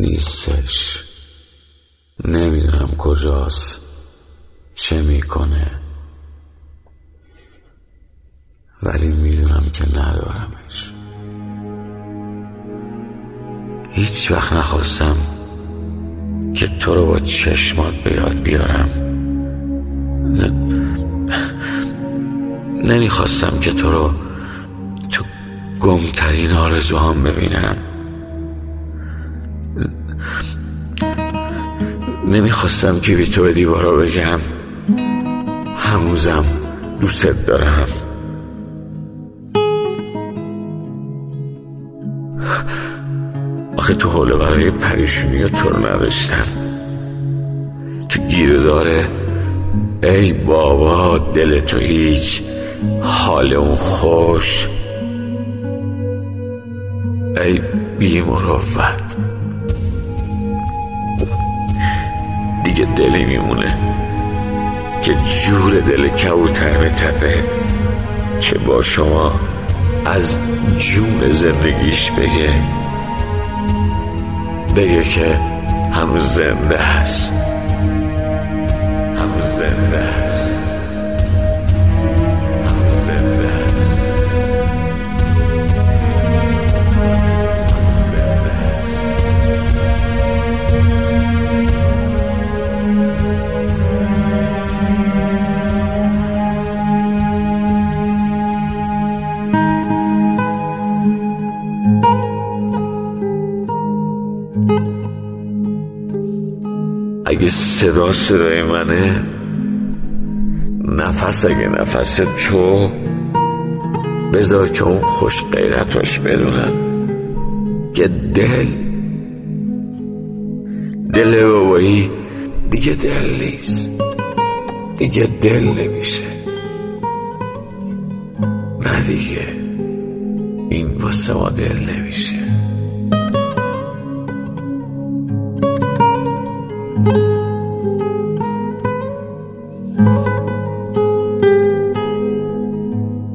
نیستش. نمی‌دونم کجاست. چه می‌کنه. ولی می‌دونم که ندارمش. هیچ وقت نخواستم که تو رو با چشمات به یاد بیارم. نمی‌خواستم که تو رو تو گمترین آرزوهام ببینم. نمی‌خواستم که بی تو به دیوارا بگم. هنوزم دوست دارم. آخه تو حوله برای پریشونی تو رو نداشتم. تو گیره داره ای بابا دل تو هیچ حال اون خوش. ای بی مروت دیگه دلی میمونه که جور دل کبوتر بتپه که با شما از جون زندگیش بگه. بگه که هنوز زنده هست. هنوز زنده اگه صدا صدای منه نفس اگه نفس تو بذار که اون خوش غیرتاش بدونن. که دل دل بابایی دیگه دل نیست دیگه دل نمیشه. نه دیگه این واسه ما دل نمیشه.